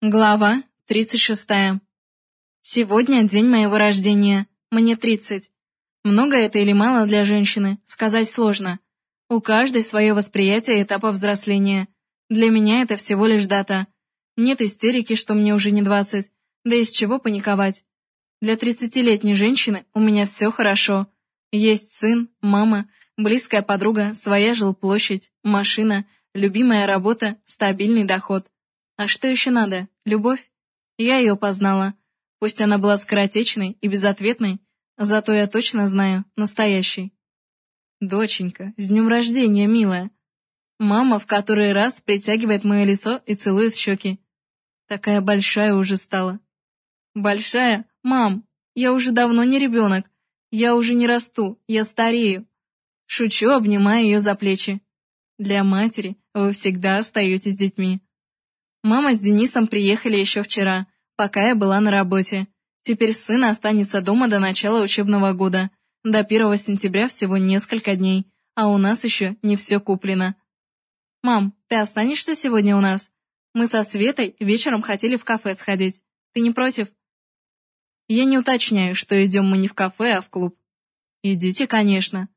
Глава 36. Сегодня день моего рождения. Мне 30. Много это или мало для женщины, сказать сложно. У каждой свое восприятие этапа взросления. Для меня это всего лишь дата. Нет истерики, что мне уже не 20. Да из чего паниковать? Для 30-летней женщины у меня все хорошо. Есть сын, мама, близкая подруга, своя жилплощадь, машина, любимая работа, стабильный доход – а что еще надо? Любовь? Я ее познала. Пусть она была скоротечной и безответной, зато я точно знаю, настоящей. Доченька, с днем рождения, милая. Мама в который раз притягивает мое лицо и целует щеки. Такая большая уже стала. Большая? Мам, я уже давно не ребенок. Я уже не расту, я старею. Шучу, обнимая ее за плечи. Для матери вы всегда остаетесь детьми. Мама с Денисом приехали еще вчера, пока я была на работе. Теперь сын останется дома до начала учебного года. До 1 сентября всего несколько дней, а у нас еще не все куплено. «Мам, ты останешься сегодня у нас? Мы со Светой вечером хотели в кафе сходить. Ты не против?» Я не уточняю, что идем мы не в кафе, а в клуб. «Идите, конечно».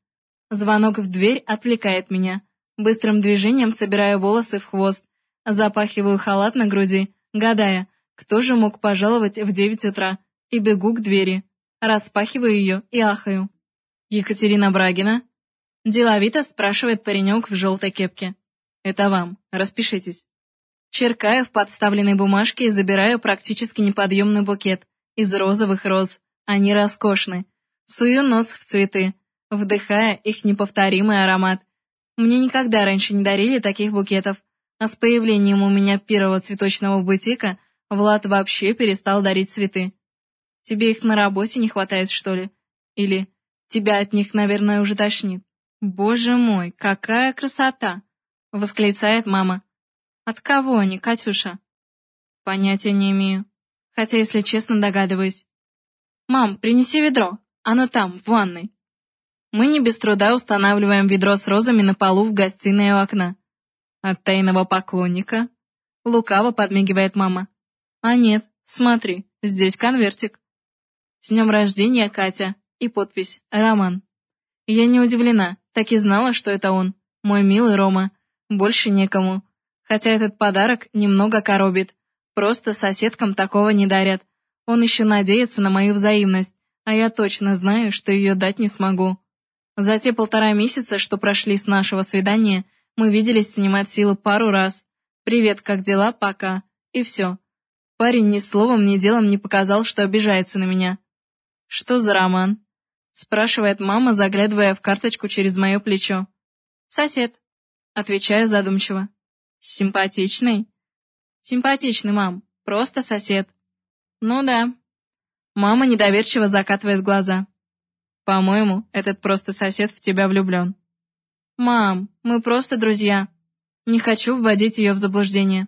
Звонок в дверь отвлекает меня. Быстрым движением собираю волосы в хвост, Запахиваю халат на груди, гадая, кто же мог пожаловать в девять утра, и бегу к двери. Распахиваю ее и ахаю. «Екатерина Брагина?» Деловито спрашивает паренек в желтой кепке. «Это вам. Распишитесь». Черкаю в подставленной бумажке и забираю практически неподъемный букет из розовых роз. Они роскошны. Сую нос в цветы, вдыхая их неповторимый аромат. Мне никогда раньше не дарили таких букетов, а с появлением у меня первого цветочного бутика Влад вообще перестал дарить цветы. Тебе их на работе не хватает, что ли? Или тебя от них, наверное, уже тошнит? Боже мой, какая красота! Восклицает мама. От кого они, Катюша? Понятия не имею. Хотя, если честно, догадываюсь. Мам, принеси ведро. Оно там, в ванной. Мы не без труда устанавливаем ведро с розами на полу в гостиной у окна. От тайного поклонника? Лукаво подмигивает мама. А нет, смотри, здесь конвертик. С днем рождения, Катя. И подпись «Роман». Я не удивлена, так и знала, что это он. Мой милый Рома. Больше некому. Хотя этот подарок немного коробит. Просто соседкам такого не дарят. Он еще надеется на мою взаимность, а я точно знаю, что ее дать не смогу. За те полтора месяца, что прошли с нашего свидания, мы виделись снимать силу пару раз. «Привет, как дела? Пока». И все. Парень ни словом, ни делом не показал, что обижается на меня. «Что за роман?» спрашивает мама, заглядывая в карточку через мое плечо. «Сосед», отвечаю задумчиво. «Симпатичный?» «Симпатичный, мам. Просто сосед». «Ну да». Мама недоверчиво закатывает глаза. «По-моему, этот просто сосед в тебя влюблен». «Мам, мы просто друзья. Не хочу вводить ее в заблуждение».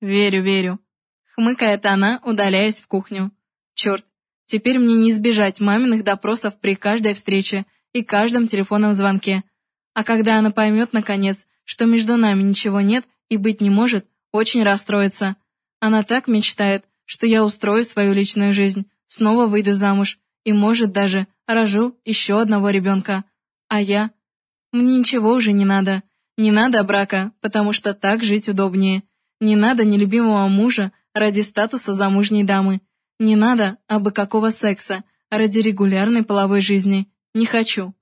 «Верю, верю», — хмыкает она, удаляясь в кухню. «Черт, теперь мне не избежать маминых допросов при каждой встрече и каждом телефонном звонке. А когда она поймет, наконец, что между нами ничего нет и быть не может, очень расстроится. Она так мечтает, что я устрою свою личную жизнь, снова выйду замуж и, может, даже рожу еще одного ребенка. А я мне ничего уже не надо. Не надо брака, потому что так жить удобнее. Не надо нелюбимого мужа ради статуса замужней дамы. Не надо абы какого секса ради регулярной половой жизни. Не хочу.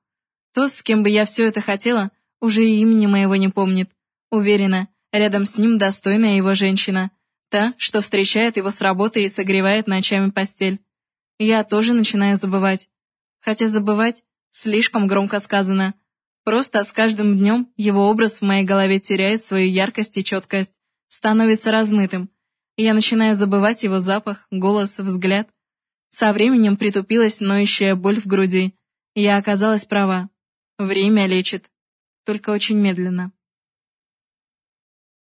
Тот, с кем бы я все это хотела, уже и имени моего не помнит. Уверена, рядом с ним достойная его женщина. Та, что встречает его с работы и согревает ночами постель. Я тоже начинаю забывать. Хотя забывать слишком громко сказано – Просто с каждым днем его образ в моей голове теряет свою яркость и четкость, становится размытым. Я начинаю забывать его запах, голос, взгляд. Со временем притупилась ноющая боль в груди. Я оказалась права. Время лечит. Только очень медленно.